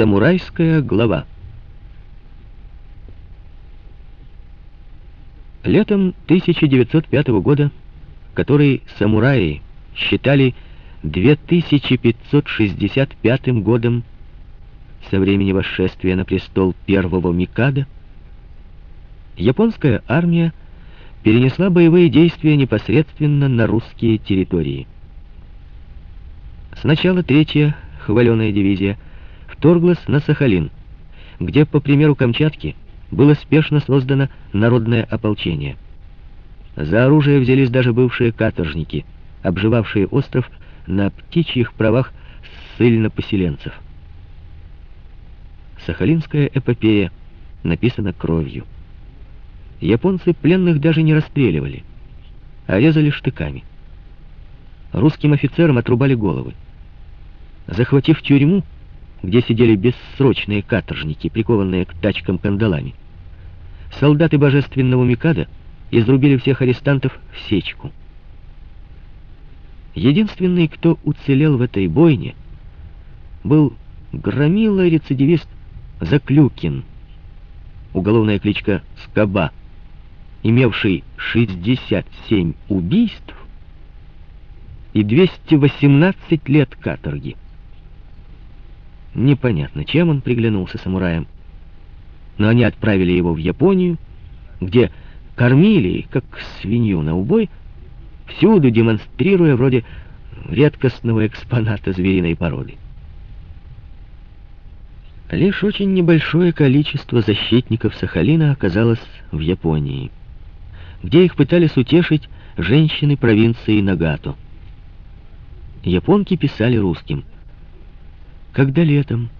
Самурайская глава Летом 1905 года, который самураи считали 2565 годом со времени восшествия на престол первого Микада, японская армия перенесла боевые действия непосредственно на русские территории. Сначала третья хваленая дивизия вторглась на Сахалин, где, по примеру Камчатки, было спешно создано народное ополчение. За оружие взялись даже бывшие каторжники, обживавшие остров на птичьих правах ссыльно-поселенцев. Сахалинская эпопея написана кровью. Японцы пленных даже не расстреливали, а резали штыками. Русским офицерам отрубали головы. Захватив тюрьму, где сидели бессрочные каторжники, прикованные к тачкам кандалами, солдаты божественного Микада изрубили всех арестантов в сечку. Единственный, кто уцелел в этой бойне, был громила-рецидивист Заклюкин, уголовная кличка Скоба, имевший 67 убийств и 218 лет каторги. Непонятно, чем он приглянулся самураям но они отправили его в Японию, где кормили, как свинью на убой, всюду демонстрируя вроде редкостного экспоната звериной породы. Лишь очень небольшое количество защитников Сахалина оказалось в Японии, где их пытались утешить женщины провинции Нагато. Японки писали русским. Когда летом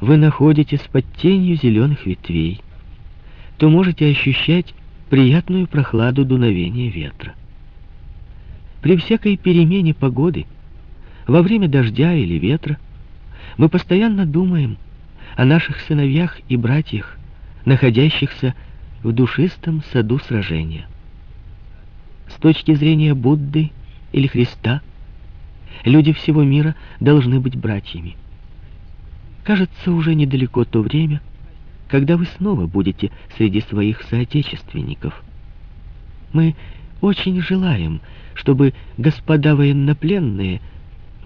вы находитесь под тенью зеленых ветвей, то можете ощущать приятную прохладу дуновения ветра. При всякой перемене погоды, во время дождя или ветра, мы постоянно думаем о наших сыновьях и братьях, находящихся в душистом саду сражения. С точки зрения Будды или Христа, люди всего мира должны быть братьями. Кажется, уже недалеко то время, когда вы снова будете среди своих соотечественников. Мы очень желаем, чтобы господа военнопленные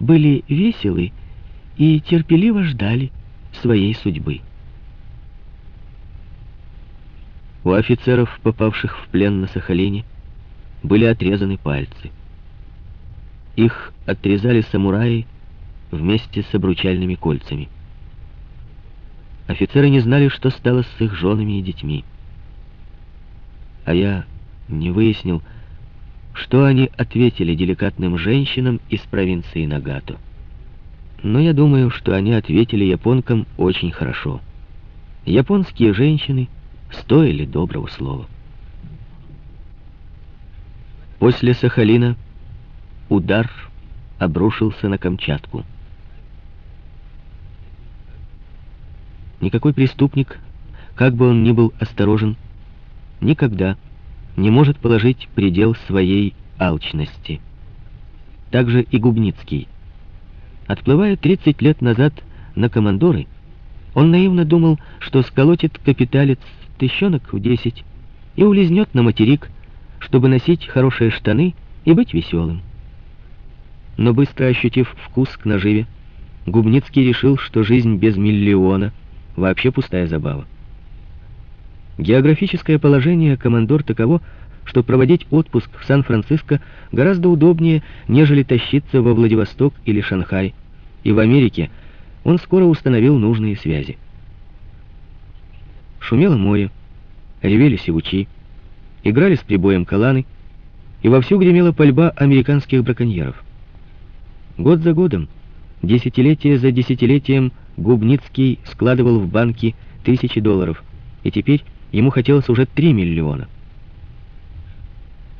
были веселы и терпеливо ждали своей судьбы. У офицеров, попавших в плен на Сахалине, были отрезаны пальцы. Их отрезали самураи вместе с обручальными кольцами. Офицеры не знали, что стало с их женами и детьми. А я не выяснил, что они ответили деликатным женщинам из провинции Нагато. Но я думаю, что они ответили японкам очень хорошо. Японские женщины стоили доброго слова. После Сахалина удар обрушился на Камчатку. Никакой преступник, как бы он ни был осторожен, никогда не может положить предел своей алчности. Также и Губницкий. Отплывая 30 лет назад на командоры, он наивно думал, что сколотит капиталец тыщенок в 10 и улизнет на материк, чтобы носить хорошие штаны и быть веселым. Но быстро ощутив вкус к наживе, Губницкий решил, что жизнь без миллиона — Вообще пустая забава. Географическое положение командор таково, что проводить отпуск в Сан-Франциско гораздо удобнее, нежели тащиться во Владивосток или Шанхай. И в Америке он скоро установил нужные связи. Шумело море, ревели сивучи, играли с прибоем каланы, и вовсю гремела пальба американских браконьеров. Год за годом, десятилетие за десятилетием Губницкий складывал в банки тысячи долларов, и теперь ему хотелось уже 3 миллиона.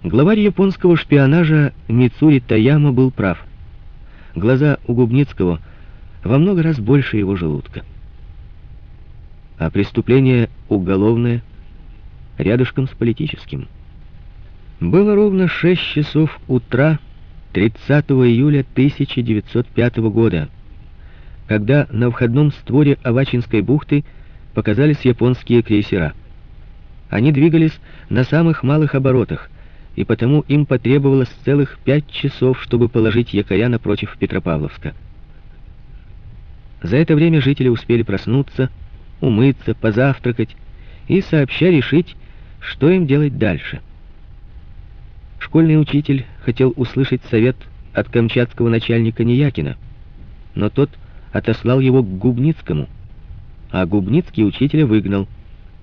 Главарь японского шпионажа Мицури Таяма был прав. Глаза у Губницкого во много раз больше его желудка. А преступление уголовное рядышком с политическим. Было ровно 6 часов утра 30 июля 1905 года, когда на входном створе Авачинской бухты показались японские крейсера. Они двигались на самых малых оборотах, и потому им потребовалось целых пять часов, чтобы положить якоря напротив Петропавловска. За это время жители успели проснуться, умыться, позавтракать и сообща решить, что им делать дальше. Школьный учитель хотел услышать совет от камчатского начальника Неякина, но тот отослал его к Губницкому, а Губницкий учителя выгнал.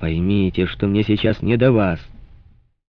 «Поймите, что мне сейчас не до вас»,